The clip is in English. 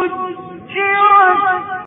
سجرت